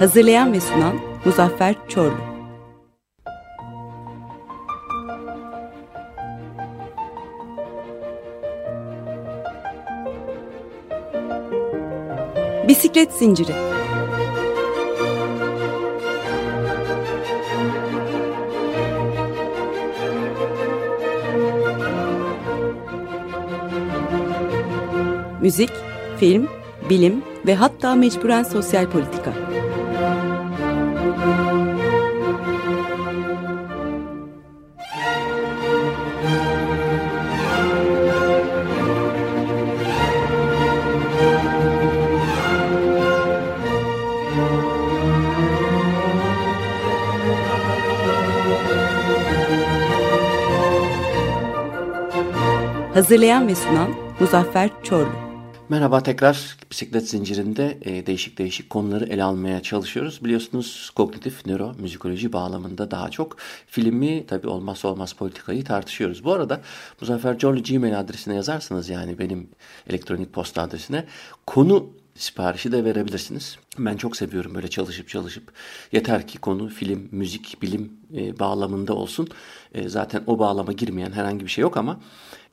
Hazırlayan ve sunan Muzaffer Çorlu. Bisiklet Zinciri Müzik, film, bilim ve hatta mecburen sosyal politika. Hazırlayan ve sunan Muzaffer Çorlu. Merhaba tekrar bisiklet zincirinde e, değişik değişik konuları ele almaya çalışıyoruz. Biliyorsunuz kognitif nöro müzikoloji bağlamında daha çok filmi tabi olmazsa olmaz politikayı tartışıyoruz. Bu arada Muzaffer Çorlu Gmail adresine yazarsanız yani benim elektronik posta adresine konu siparişi de verebilirsiniz. Ben çok seviyorum böyle çalışıp çalışıp. Yeter ki konu film, müzik, bilim e, bağlamında olsun. E, zaten o bağlama girmeyen herhangi bir şey yok ama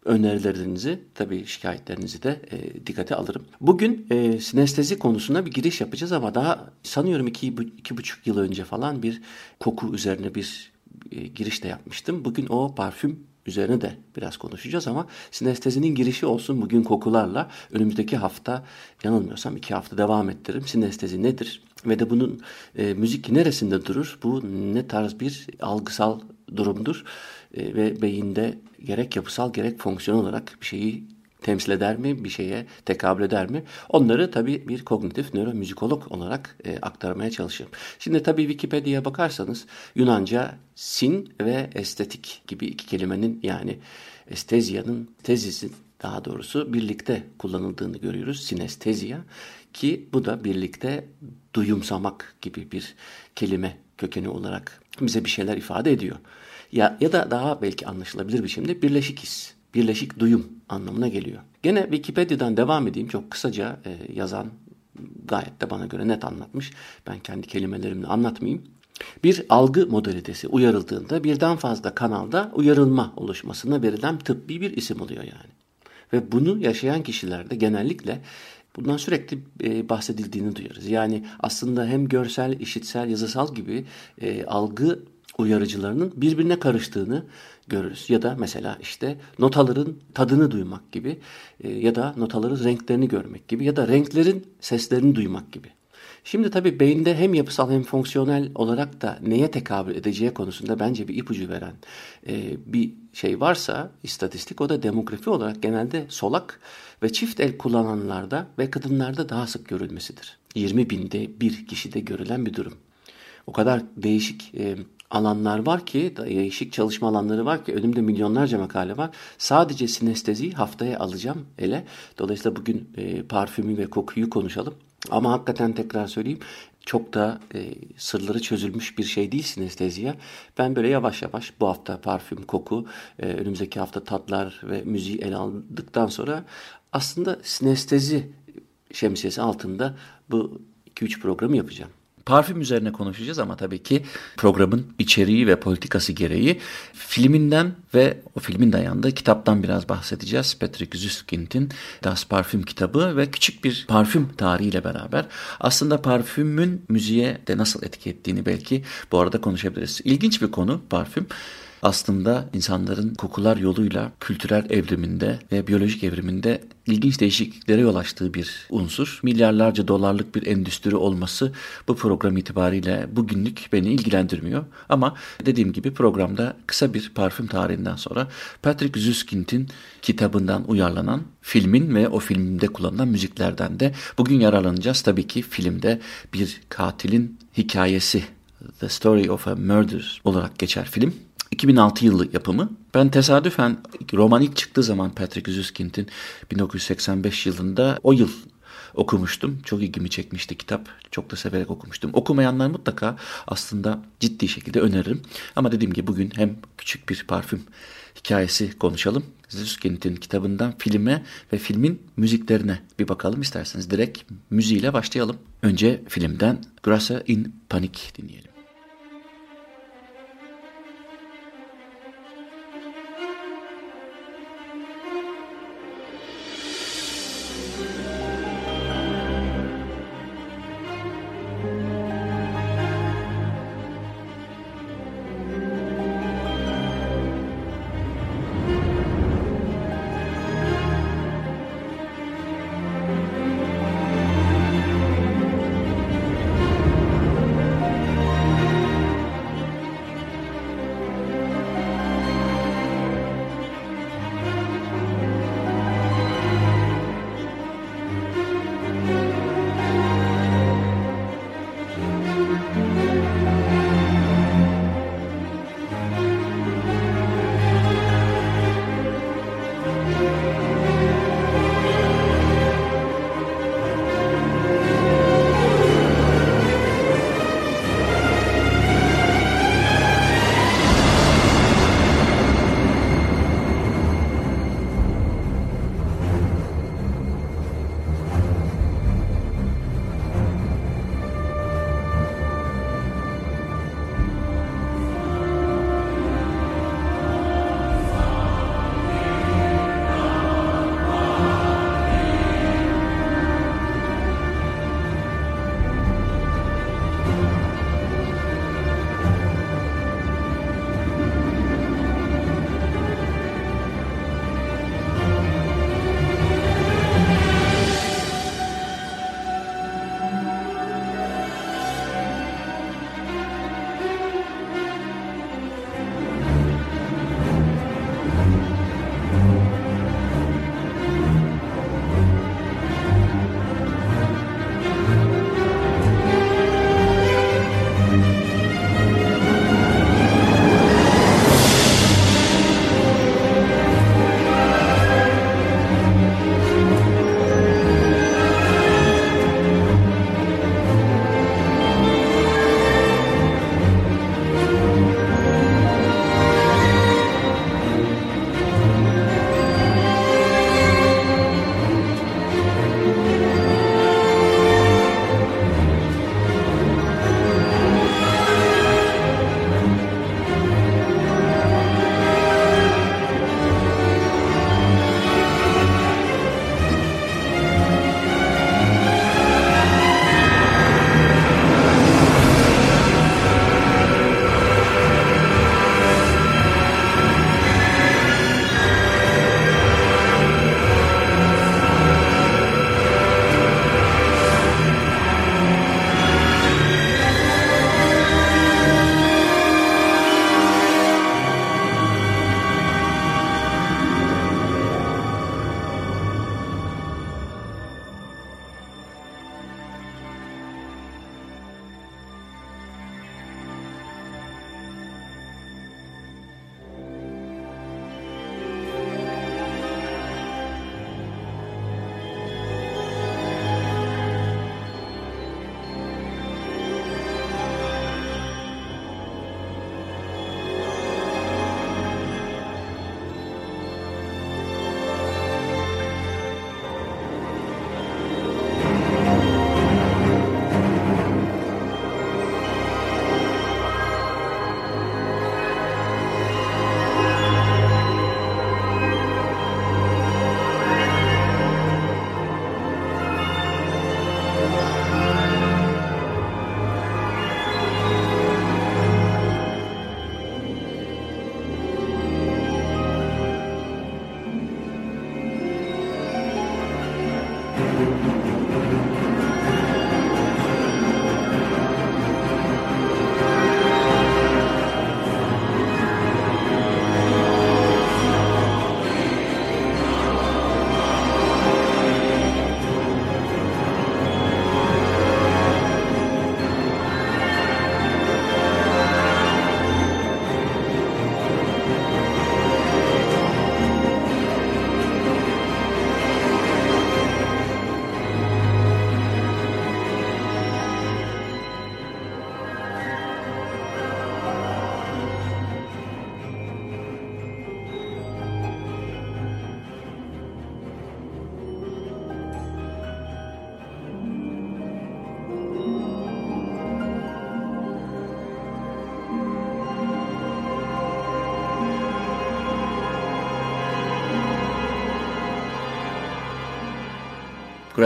önerilerinizi tabii şikayetlerinizi de e, dikkate alırım. Bugün e, sinestezi konusuna bir giriş yapacağız ama daha sanıyorum iki, iki buçuk yıl önce falan bir koku üzerine bir e, giriş de yapmıştım. Bugün o parfüm üzerine de biraz konuşacağız ama sinestezinin girişi olsun bugün kokularla önümüzdeki hafta yanılmıyorsam iki hafta devam ettiririm. Sinestezi nedir ve de bunun e, müzik neresinde durur? Bu ne tarz bir algısal durumdur e, ve beyinde gerek yapısal gerek fonksiyon olarak bir şeyi temsil eder mi, bir şeye tekabül eder mi? Onları tabii bir kognitif nöromüzikolog olarak e, aktarmaya çalışıyorum. Şimdi tabii Wikipedia'ya bakarsanız Yunanca sin ve estetik gibi iki kelimenin yani esteziyanın tezisi daha doğrusu birlikte kullanıldığını görüyoruz. Sinestezia ki bu da birlikte duyumsamak gibi bir kelime kökeni olarak bize bir şeyler ifade ediyor. Ya, ya da daha belki anlaşılabilir biçimde birleşik his, birleşik duyum anlamına geliyor. Gene Wikipedia'dan devam edeyim. Çok kısaca e, yazan gayet de bana göre net anlatmış. Ben kendi kelimelerimle anlatmayayım. Bir algı modalitesi uyarıldığında birden fazla kanalda uyarılma oluşmasına verilen tıbbi bir isim oluyor yani. Ve bunu yaşayan kişilerde genellikle bundan sürekli e, bahsedildiğini duyarız. Yani aslında hem görsel, işitsel, yazısal gibi e, algı uyarıcılarının birbirine karıştığını görürüz. Ya da mesela işte notaların tadını duymak gibi e, ya da notaların renklerini görmek gibi ya da renklerin seslerini duymak gibi. Şimdi tabii beyinde hem yapısal hem fonksiyonel olarak da neye tekabül edeceği konusunda bence bir ipucu veren e, bir şey varsa istatistik o da demografi olarak genelde solak ve çift el kullananlarda ve kadınlarda daha sık görülmesidir. 20 binde bir kişide görülen bir durum. O kadar değişik e, alanlar var ki, değişik çalışma alanları var ki önümde milyonlarca makale var. Sadece sinesteziyi haftaya alacağım ele. Dolayısıyla bugün e, parfümü ve kokuyu konuşalım. Ama hakikaten tekrar söyleyeyim çok da e, sırları çözülmüş bir şey değil sinesteziya. Ben böyle yavaş yavaş bu hafta parfüm, koku, e, önümüzdeki hafta tatlar ve müziği ele aldıktan sonra aslında sinestezi şemsiyesi altında bu 2-3 programı yapacağım. Parfüm üzerine konuşacağız ama tabii ki programın içeriği ve politikası gereği filminden ve o filmin dayandığı kitaptan biraz bahsedeceğiz. Patrick Süskind'in Das Parfüm kitabı ve küçük bir parfüm tarihiyle beraber aslında parfümün müziğe de nasıl etki ettiğini belki bu arada konuşabiliriz. İlginç bir konu parfüm. Aslında insanların kokular yoluyla kültürel evriminde ve biyolojik evriminde ilginç değişikliklere yol açtığı bir unsur. Milyarlarca dolarlık bir endüstri olması bu program itibariyle bugünlük beni ilgilendirmiyor. Ama dediğim gibi programda kısa bir parfüm tarihinden sonra Patrick Süskind'in kitabından uyarlanan filmin ve o filmde kullanılan müziklerden de bugün yararlanacağız. Tabii ki filmde bir katilin hikayesi The Story of a Murder olarak geçer film. 2006 yılı yapımı. Ben tesadüfen roman ilk çıktığı zaman Patrick Süskind'in 1985 yılında o yıl okumuştum. Çok ilgimi çekmişti kitap. Çok da severek okumuştum. Okumayanlar mutlaka aslında ciddi şekilde öneririm. Ama dediğim gibi bugün hem küçük bir parfüm hikayesi konuşalım. Süskind'in kitabından filme ve filmin müziklerine bir bakalım isterseniz. Direkt müziğiyle başlayalım. Önce filmden Grasa in Panic dinleyelim.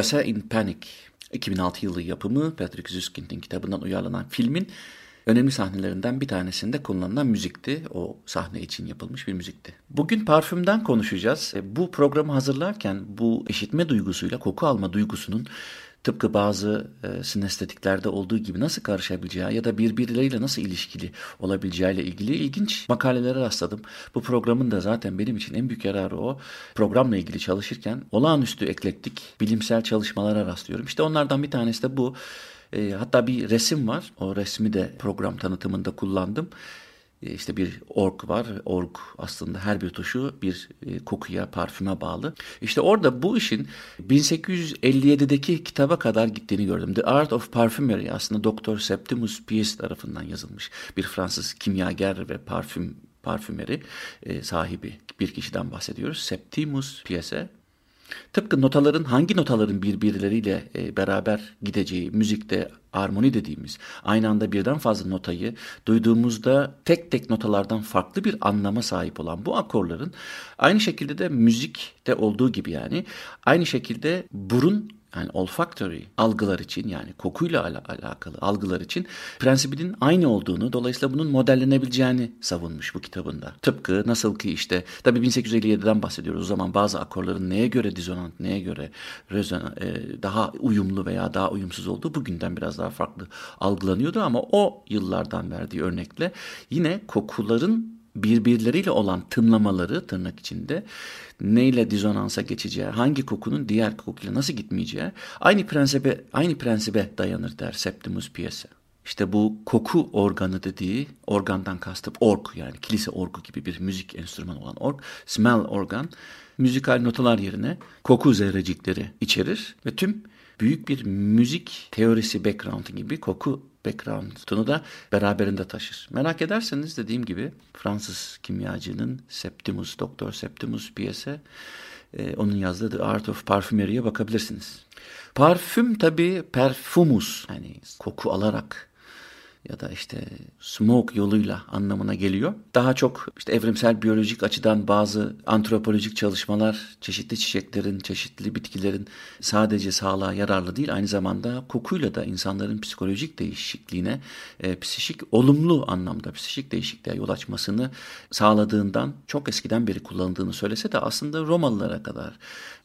Grasa in Panic 2006 yılı yapımı Patrick Süskind'in kitabından uyarlanan filmin önemli sahnelerinden bir tanesinde kullanılan müzikti. O sahne için yapılmış bir müzikti. Bugün parfümden konuşacağız. E, bu programı hazırlarken bu eşitme duygusuyla koku alma duygusunun tıpkı bazı e, sinestetiklerde olduğu gibi nasıl karışabileceği ya da birbirleriyle nasıl ilişkili olabileceğiyle ilgili ilginç makalelere rastladım. Bu programın da zaten benim için en büyük yararı o. Programla ilgili çalışırken olağanüstü eklektik bilimsel çalışmalara rastlıyorum. İşte onlardan bir tanesi de bu. E, hatta bir resim var. O resmi de program tanıtımında kullandım. E, işte bir org var. Org aslında her bir tuşu bir e, kokuya, parfüme bağlı. İşte orada bu işin 1857'deki kitaba kadar gittiğini gördüm. The Art of Perfumery aslında Dr. Septimus Pies tarafından yazılmış. Bir Fransız kimyager ve parfüm parfümeri e, sahibi bir kişiden bahsediyoruz. Septimus Pies'e Tıpkı notaların hangi notaların birbirleriyle e, beraber gideceği müzikte armoni dediğimiz aynı anda birden fazla notayı duyduğumuzda tek tek notalardan farklı bir anlama sahip olan bu akorların aynı şekilde de müzikte olduğu gibi yani aynı şekilde burun yani olfactory algılar için yani kokuyla al alakalı algılar için prensibinin aynı olduğunu dolayısıyla bunun modellenebileceğini savunmuş bu kitabında. Tıpkı nasıl ki işte tabi 1857'den bahsediyoruz o zaman bazı akorların neye göre dizonant neye göre rezona, e, daha uyumlu veya daha uyumsuz olduğu bugünden biraz daha farklı algılanıyordu ama o yıllardan verdiği örnekle yine kokuların birbirleriyle olan tınlamaları tırnak içinde neyle dizonansa geçeceği, hangi kokunun diğer kokuyla nasıl gitmeyeceği aynı prensibe aynı prensibe dayanır der Septimus Piese. İşte bu koku organı dediği organdan kastım org yani kilise orgu gibi bir müzik enstrümanı olan org, smell organ müzikal notalar yerine koku zerrecikleri içerir ve tüm büyük bir müzik teorisi background gibi koku background'unu da beraberinde taşır. Merak ederseniz dediğim gibi Fransız kimyacının Septimus, Doktor Septimus Piese e, onun yazdığı The Art of Parfumery'e bakabilirsiniz. Parfüm tabi perfumus yani koku alarak ya da işte smoke yoluyla anlamına geliyor. Daha çok işte evrimsel biyolojik açıdan bazı antropolojik çalışmalar çeşitli çiçeklerin, çeşitli bitkilerin sadece sağlığa yararlı değil aynı zamanda kokuyla da insanların psikolojik değişikliğine, e, psikik olumlu anlamda psikik değişikliğe yol açmasını sağladığından çok eskiden beri kullanıldığını söylese de aslında Romalılara kadar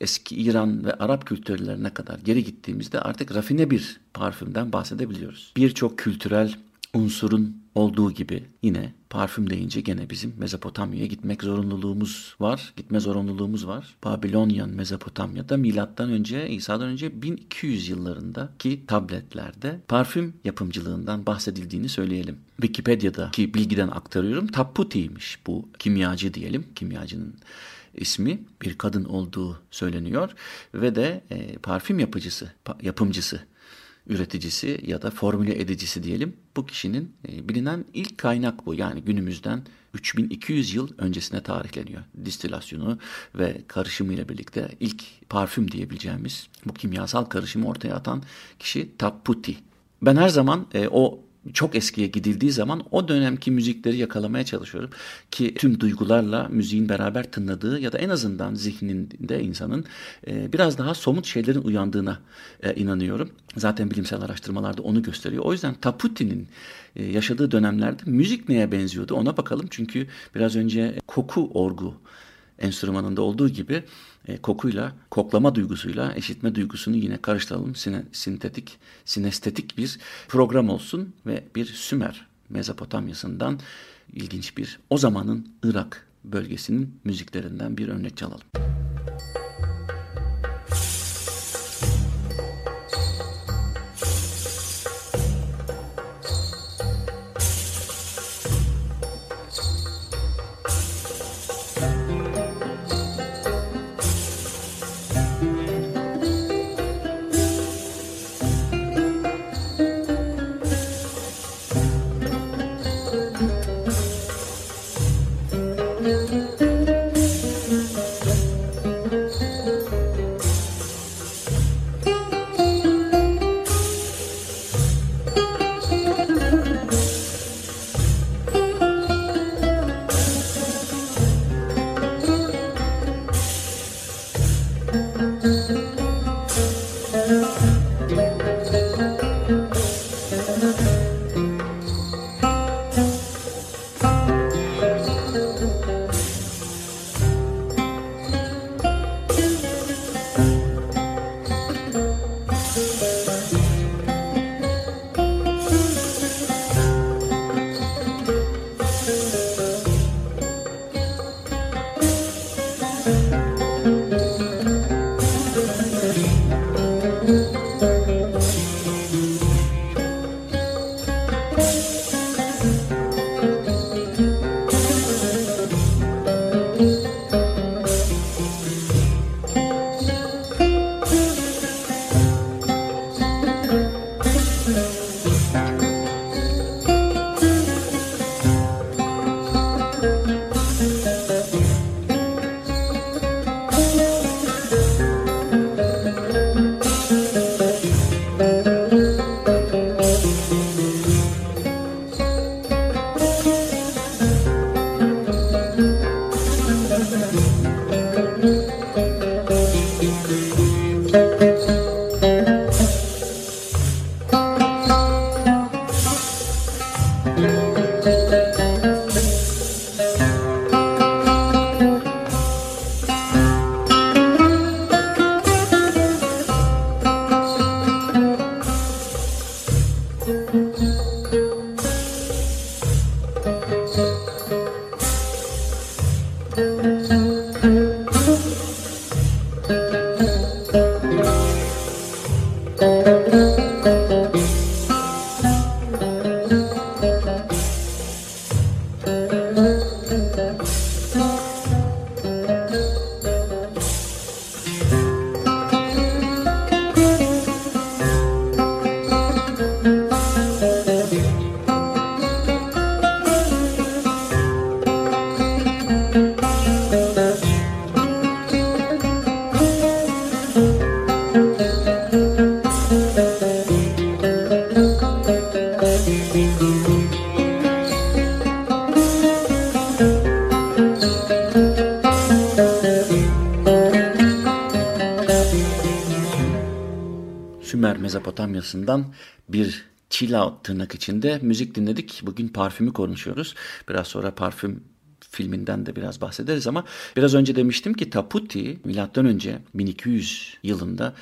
eski İran ve Arap kültürlerine kadar geri gittiğimizde artık rafine bir parfümden bahsedebiliyoruz. Birçok kültürel unsurun olduğu gibi yine parfüm deyince gene bizim Mezopotamya'ya gitmek zorunluluğumuz var. Gitme zorunluluğumuz var. Babilonyan Mezopotamya'da milattan önce İsa'dan önce 1200 yıllarındaki tabletlerde parfüm yapımcılığından bahsedildiğini söyleyelim. Wikipedia'daki bilgiden aktarıyorum. Taputi'ymiş bu kimyacı diyelim. Kimyacının ismi bir kadın olduğu söyleniyor ve de e, parfüm yapıcısı, yapımcısı üreticisi ya da formüle edicisi diyelim. Bu kişinin e, bilinen ilk kaynak bu. Yani günümüzden 3200 yıl öncesine tarihleniyor. Distilasyonu ve karışımıyla birlikte ilk parfüm diyebileceğimiz bu kimyasal karışımı ortaya atan kişi Taputi. Ben her zaman e, o çok eskiye gidildiği zaman o dönemki müzikleri yakalamaya çalışıyorum. Ki tüm duygularla müziğin beraber tınladığı ya da en azından zihninde insanın e, biraz daha somut şeylerin uyandığına e, inanıyorum. Zaten bilimsel araştırmalarda onu gösteriyor. O yüzden Taputi'nin e, yaşadığı dönemlerde müzik neye benziyordu ona bakalım. Çünkü biraz önce koku orgu enstrümanında olduğu gibi e, kokuyla, koklama duygusuyla eşitme duygusunu yine karıştıralım. Sine, sintetik, sinestetik bir program olsun ve bir Sümer Mezopotamyasından ilginç bir o zamanın Irak bölgesinin müziklerinden bir örnek çalalım. Sümer Mezopotamyası'ndan bir chill out tırnak içinde müzik dinledik. Bugün parfümü konuşuyoruz. Biraz sonra parfüm filminden de biraz bahsederiz ama biraz önce demiştim ki Taputi milattan önce 1200 yılında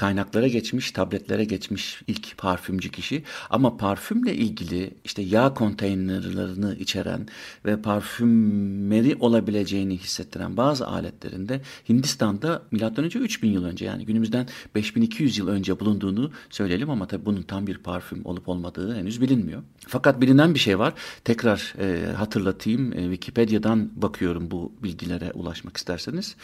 kaynaklara geçmiş, tabletlere geçmiş ilk parfümcü kişi. Ama parfümle ilgili işte yağ konteynerlerini içeren ve parfümeri olabileceğini hissettiren bazı aletlerinde Hindistan'da önce 3000 yıl önce yani günümüzden 5200 yıl önce bulunduğunu söyleyelim ama tabii bunun tam bir parfüm olup olmadığı henüz bilinmiyor. Fakat bilinen bir şey var. Tekrar e, hatırlatayım. E, Wikipedia'dan bakıyorum bu bilgilere ulaşmak isterseniz.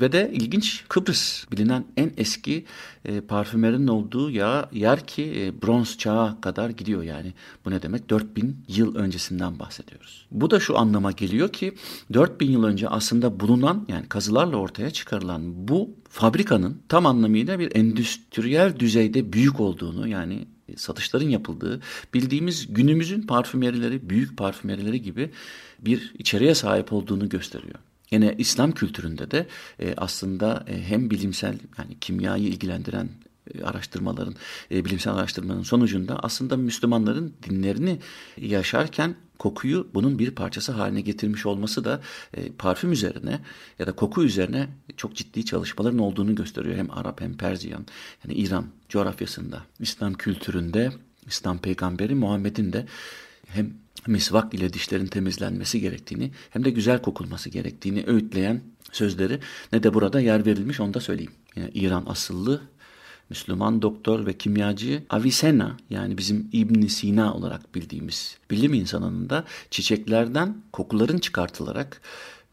Ve de ilginç Kıbrıs bilinen en eski e, parfümerin olduğu ya yer ki e, bronz çağa kadar gidiyor yani. Bu ne demek? 4000 yıl öncesinden bahsediyoruz. Bu da şu anlama geliyor ki 4000 yıl önce aslında bulunan yani kazılarla ortaya çıkarılan bu fabrikanın tam anlamıyla bir endüstriyel düzeyde büyük olduğunu yani satışların yapıldığı bildiğimiz günümüzün parfümerileri, büyük parfümerileri gibi bir içeriğe sahip olduğunu gösteriyor. Yine İslam kültüründe de e, aslında e, hem bilimsel yani kimyayı ilgilendiren e, araştırmaların, e, bilimsel araştırmanın sonucunda aslında Müslümanların dinlerini yaşarken kokuyu bunun bir parçası haline getirmiş olması da e, parfüm üzerine ya da koku üzerine çok ciddi çalışmaların olduğunu gösteriyor. Hem Arap hem Persiyan yani İran coğrafyasında, İslam kültüründe, İslam peygamberi Muhammed'in de hem misvak ile dişlerin temizlenmesi gerektiğini hem de güzel kokulması gerektiğini öğütleyen sözleri ne de burada yer verilmiş onu da söyleyeyim. Yine İran asıllı Müslüman doktor ve kimyacı Avicenna yani bizim İbn Sina olarak bildiğimiz bilim insanının da çiçeklerden kokuların çıkartılarak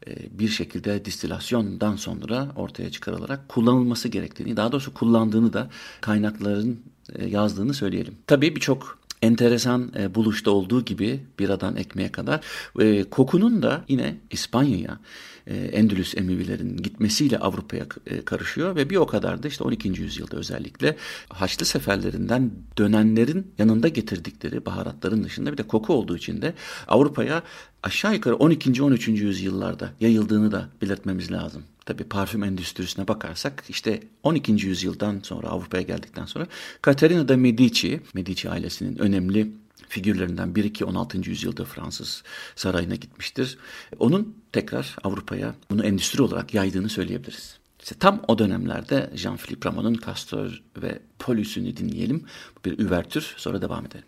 e, bir şekilde distilasyondan sonra ortaya çıkarılarak kullanılması gerektiğini, daha doğrusu kullandığını da kaynakların e, yazdığını söyleyelim. Tabii birçok enteresan e, buluşta olduğu gibi biradan ekmeğe kadar e, kokunun da yine İspanya'ya e, Endülüs Emevilerin gitmesiyle Avrupa'ya e, karışıyor ve bir o kadar da işte 12. yüzyılda özellikle Haçlı seferlerinden dönenlerin yanında getirdikleri baharatların dışında bir de koku olduğu için de Avrupa'ya aşağı yukarı 12. 13. yüzyıllarda yayıldığını da belirtmemiz lazım. Tabii parfüm endüstrisine bakarsak işte 12. yüzyıldan sonra Avrupa'ya geldikten sonra Caterina da Medici, Medici ailesinin önemli figürlerinden biri ki 16. yüzyılda Fransız sarayına gitmiştir. Onun tekrar Avrupa'ya bunu endüstri olarak yaydığını söyleyebiliriz. İşte tam o dönemlerde Jean-Philippe Rameau'nun Castor ve Polüs'ünü dinleyelim. Bir üvertür sonra devam edelim.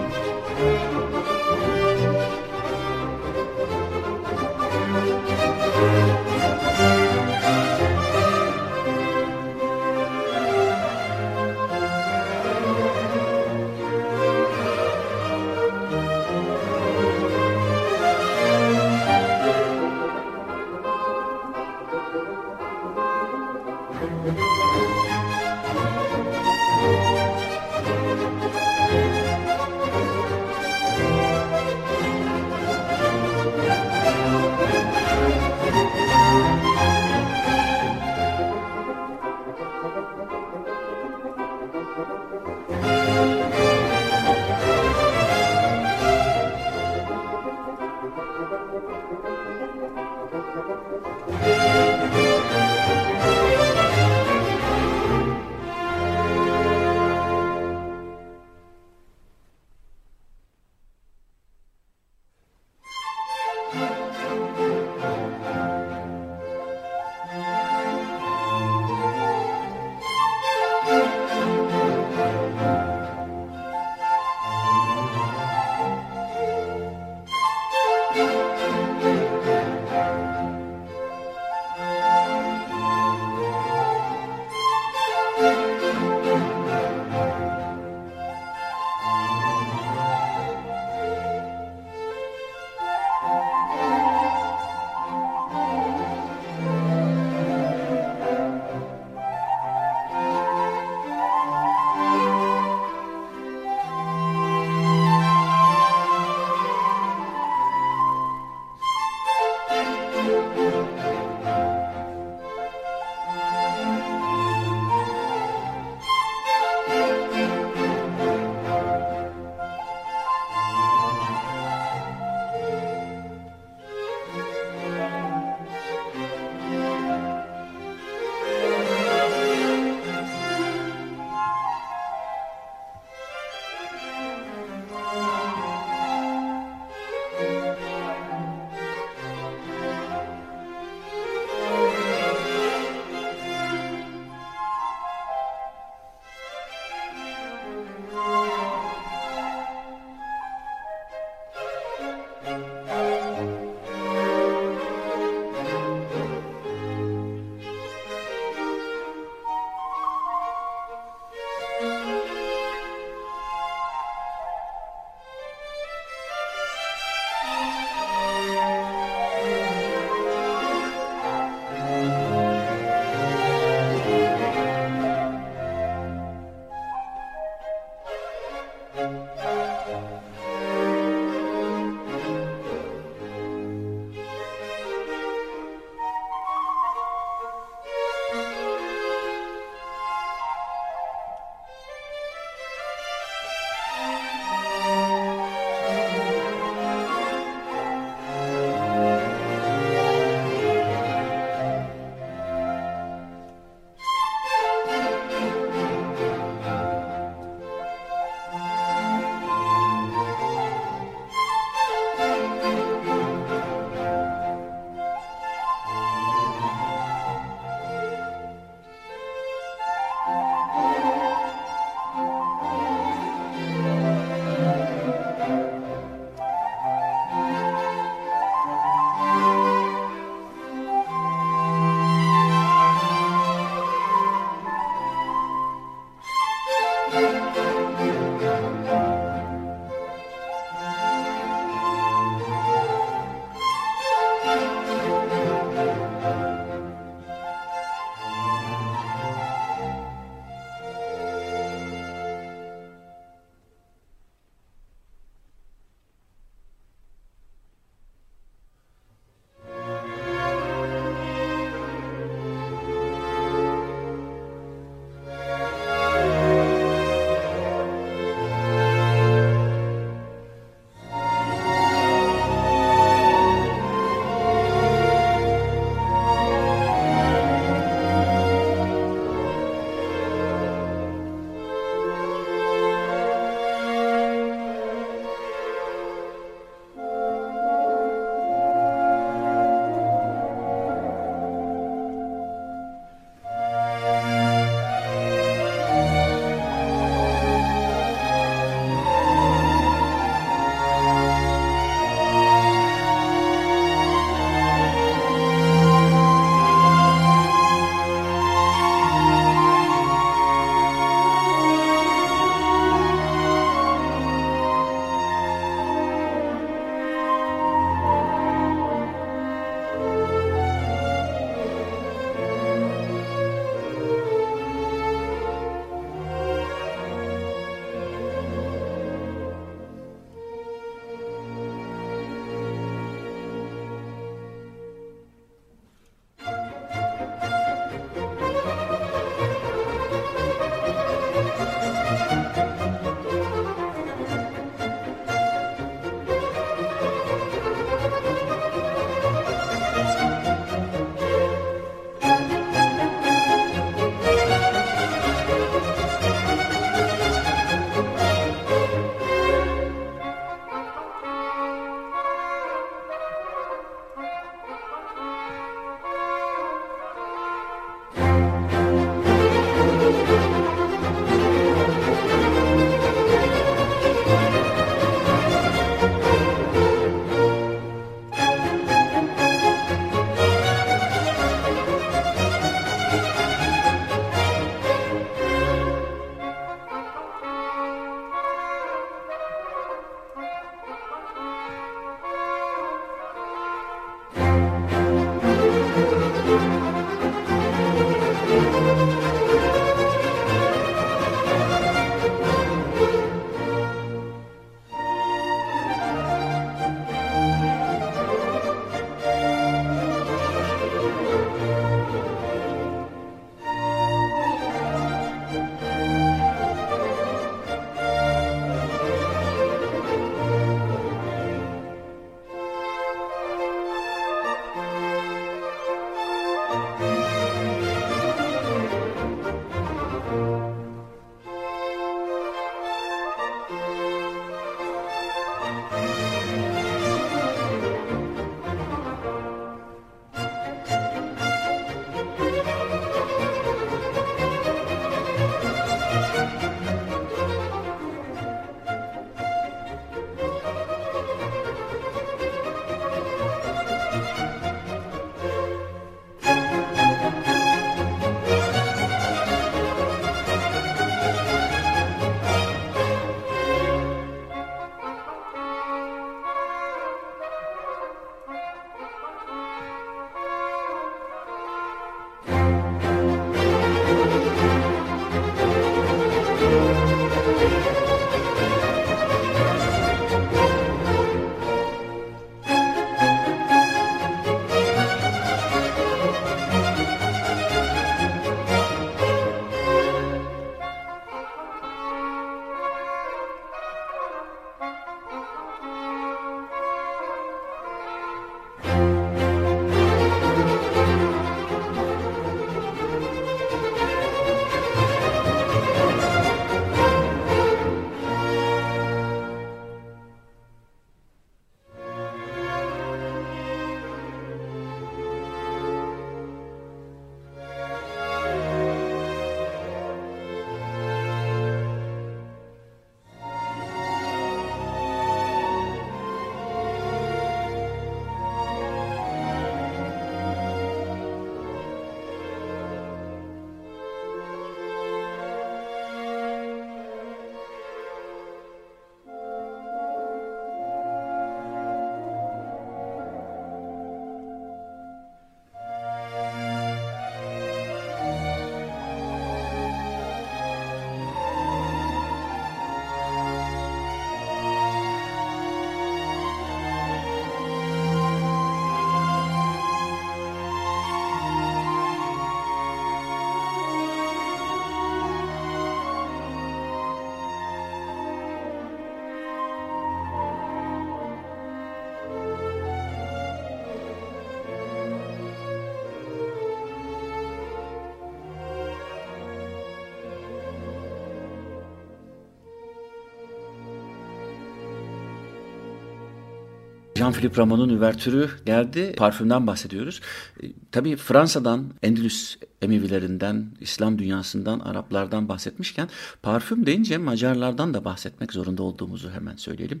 Jean-Philippe Rameau'nun üvertürü geldi. Parfümden bahsediyoruz. E, tabii Fransa'dan, Endülüs Emevilerinden, İslam dünyasından, Araplardan bahsetmişken parfüm deyince Macarlardan da bahsetmek zorunda olduğumuzu hemen söyleyelim.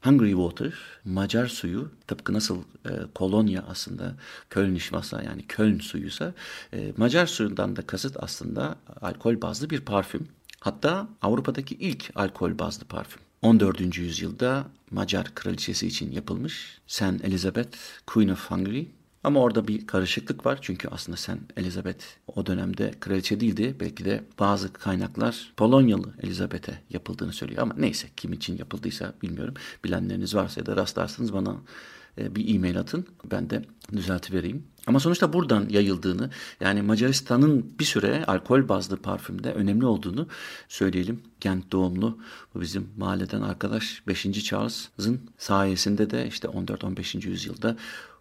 Hungry Water, Macar suyu tıpkı nasıl e, kolonya aslında Köln Wasser yani Köln suyuysa e, Macar suyundan da kasıt aslında alkol bazlı bir parfüm. Hatta Avrupa'daki ilk alkol bazlı parfüm. 14. yüzyılda Macar kraliçesi için yapılmış. Sen Elizabeth, Queen of Hungary. Ama orada bir karışıklık var çünkü aslında sen Elizabeth o dönemde kraliçe değildi. Belki de bazı kaynaklar Polonyalı Elizabeth'e yapıldığını söylüyor ama neyse kim için yapıldıysa bilmiyorum. Bilenleriniz varsa ya da rastlarsınız bana e, bir e-mail atın. Ben de düzeltivereyim. Ama sonuçta buradan yayıldığını yani Macaristan'ın bir süre alkol bazlı parfümde önemli olduğunu söyleyelim. Kent doğumlu bu bizim mahalleden arkadaş 5. Charles'ın sayesinde de işte 14-15. yüzyılda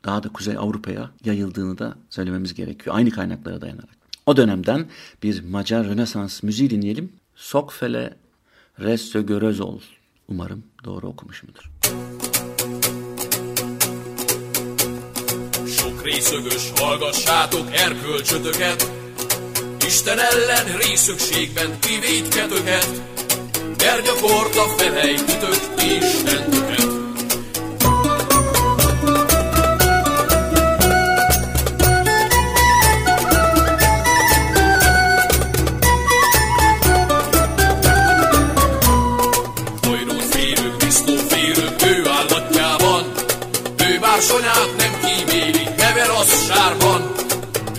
daha da Kuzey Avrupa'ya yayıldığını da söylememiz gerekiyor. Aynı kaynaklara dayanarak. O dönemden bir Macar Rönesans müziği dinleyelim. Sokfele Restö Görözol. Umarım doğru okumuşumdur. Sok részögös, hallgassátok erkölcsötöket, Isten ellen részögségben kivétketöket, mert gyakorta felejtitek Istentöket. Sonyát nem sárban,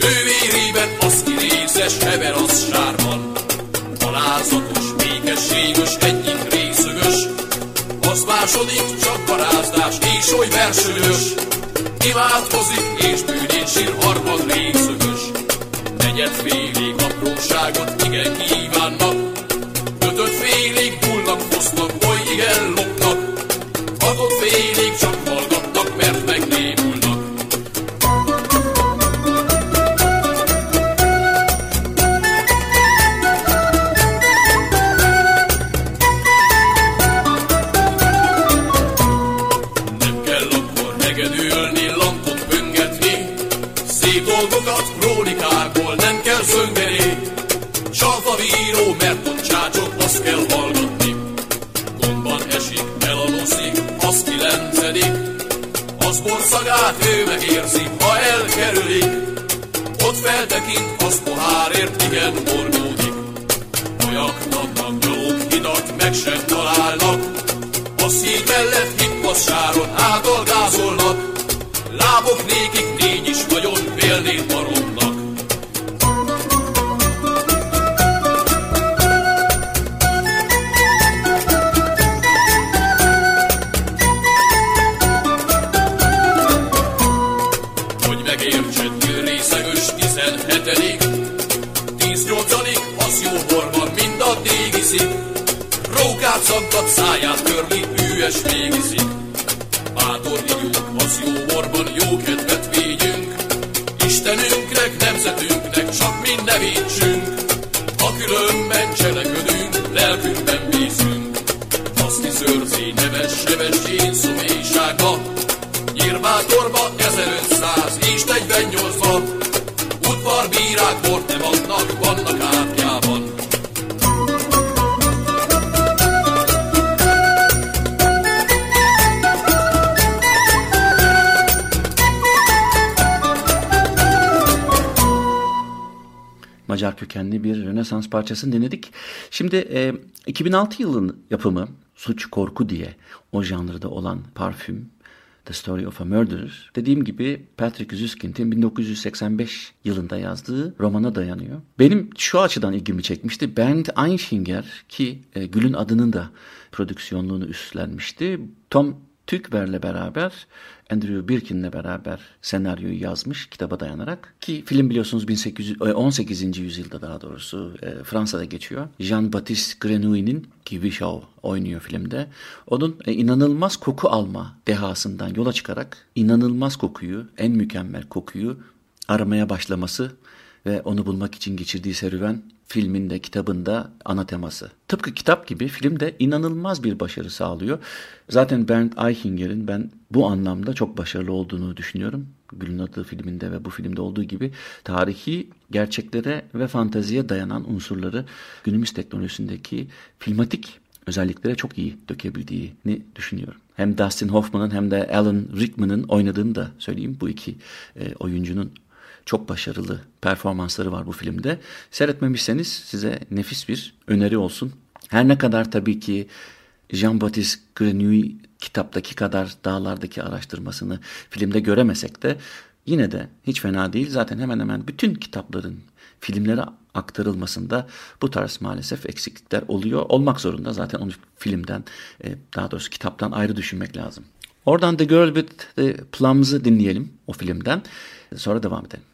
ő vérében az kirészes, hever az sárban. Alázatos, békességös, egyik részögös, az második csak parázdás és oly versős, imádkozik és bűnén sír harmad részögös. Negyed félig apróságot igen kívánnak, ötöt félig túlnak fosznak, oly igen lopnak, azt kell hallgatni. Gondban esik, eladozik, az kilencedik, az országát ő megérzi, ha elkerülik. Ott feltekint, az pohárért igen borgódik. Olyaknak gyalog hidat meg sem találnak, az híd mellett hippasáron átalgázolnak. Ügyes még. Bátor ígyunk, az jó borban jó kedvet védjünk. Istenünknek, nemzetünknek csak mind nevítsünk. Ha különben cselekedünk, lelkünkben bízünk. Azt szőrzé, neves, sebesség, szomélyságba, Nyírbátorba 1500 és 48-ba bírák bort nem kökenli bir Rönesans parçasını dinledik. Şimdi e, 2006 yılın yapımı Suç Korku diye o janrda olan parfüm The Story of a Murderer dediğim gibi Patrick Süskind'in 1985 yılında yazdığı romana dayanıyor. Benim şu açıdan ilgimi çekmişti. Bernd Eichinger ki e, Gül'ün adının da prodüksiyonluğunu üstlenmişti. Tom Tükver'le beraber Andrew Birkin'le beraber senaryoyu yazmış kitaba dayanarak ki film biliyorsunuz 1800, 18. E, yüzyılda daha doğrusu e, Fransa'da geçiyor. Jean-Baptiste Grenouille'nin ki Wishaw oynuyor filmde. Onun e, inanılmaz koku alma dehasından yola çıkarak inanılmaz kokuyu, en mükemmel kokuyu aramaya başlaması ve onu bulmak için geçirdiği serüven filminde, kitabında ana teması. Tıpkı kitap gibi film de inanılmaz bir başarı sağlıyor. Zaten Bernd Eichinger'in ben bu anlamda çok başarılı olduğunu düşünüyorum. Gül'ün Adı filminde ve bu filmde olduğu gibi tarihi gerçeklere ve fanteziye dayanan unsurları günümüz teknolojisindeki filmatik özelliklere çok iyi dökebildiğini düşünüyorum. Hem Dustin Hoffman'ın hem de Alan Rickman'ın oynadığını da söyleyeyim. Bu iki e, oyuncunun çok başarılı performansları var bu filmde. Seyretmemişseniz size nefis bir öneri olsun. Her ne kadar tabii ki Jean-Baptiste Grenouille kitaptaki kadar dağlardaki araştırmasını filmde göremesek de yine de hiç fena değil. Zaten hemen hemen bütün kitapların filmlere aktarılmasında bu tarz maalesef eksiklikler oluyor. Olmak zorunda zaten onu filmden e, daha doğrusu kitaptan ayrı düşünmek lazım. Oradan The Girl with the Plums'ı dinleyelim o filmden. Sonra devam edelim.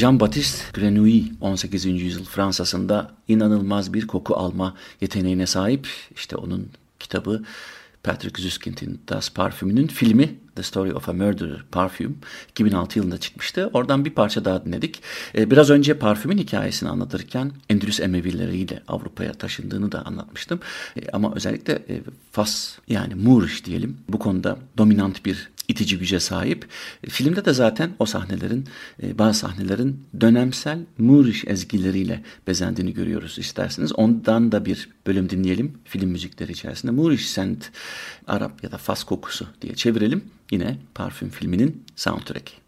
Jean-Baptiste Grenouille 18. yüzyıl Fransa'sında inanılmaz bir koku alma yeteneğine sahip. İşte onun kitabı Patrick Süskind'in Das Parfüm'ünün filmi The Story of a Murderer Parfüm 2006 yılında çıkmıştı. Oradan bir parça daha dinledik. Ee, biraz önce parfümün hikayesini anlatırken Endülüs Emevileriyle Avrupa'ya taşındığını da anlatmıştım. Ee, ama özellikle e, Fas yani Moorish diyelim bu konuda dominant bir itici güce sahip. Filmde de zaten o sahnelerin e, bazı sahnelerin dönemsel Moorish ezgileriyle bezendiğini görüyoruz isterseniz. Ondan da bir bölüm dinleyelim film müzikleri içerisinde. Moorish Scent, Arap ya da Fas kokusu diye çevirelim. Yine parfüm filminin soundtrack'i.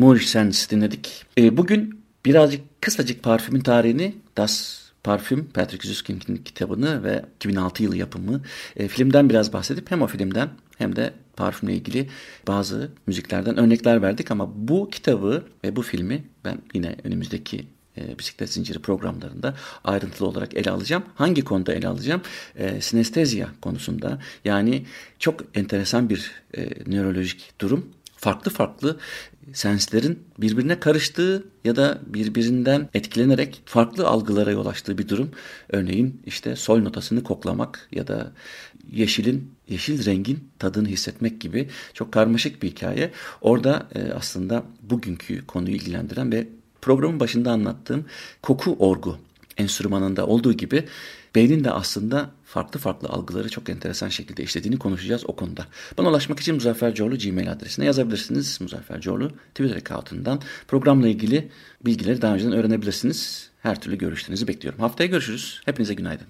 Moorish Sands dinledik. E, bugün birazcık kısacık parfümün tarihini Das Parfüm, Patrick Süskind'in kitabını ve 2006 yılı yapımı e, filmden biraz bahsedip hem o filmden hem de parfümle ilgili bazı müziklerden örnekler verdik ama bu kitabı ve bu filmi ben yine önümüzdeki e, bisiklet zinciri programlarında ayrıntılı olarak ele alacağım. Hangi konuda ele alacağım? E, sinestezya konusunda yani çok enteresan bir e, nörolojik durum. Farklı farklı senslerin birbirine karıştığı ya da birbirinden etkilenerek farklı algılara yol açtığı bir durum. Örneğin işte sol notasını koklamak ya da yeşilin, yeşil rengin tadını hissetmek gibi çok karmaşık bir hikaye. Orada e, aslında bugünkü konuyu ilgilendiren ve programın başında anlattığım koku orgu enstrümanında olduğu gibi beynin de aslında farklı farklı algıları çok enteresan şekilde işlediğini konuşacağız o konuda. Bana ulaşmak için Muzaffer Coğlu Gmail adresine yazabilirsiniz. Muzaffer Coğlu Twitter account'undan programla ilgili bilgileri daha önceden öğrenebilirsiniz. Her türlü görüşlerinizi bekliyorum. Haftaya görüşürüz. Hepinize günaydın.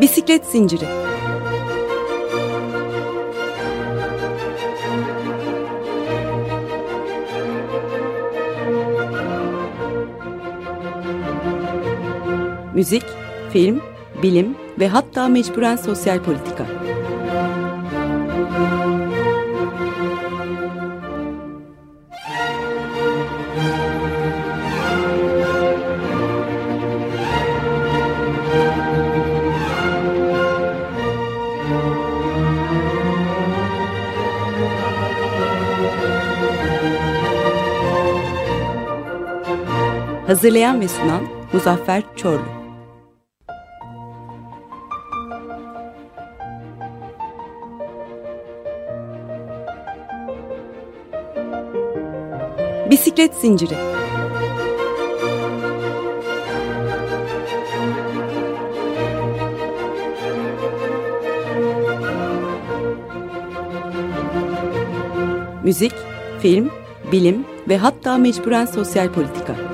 Bisiklet Zinciri Müzik, film, bilim ve hatta mecburen sosyal politika. Hazırlayan ve sunan Muzaffer Çorlu. Bisiklet Zinciri Müzik, film, bilim ve hatta mecburen sosyal politika.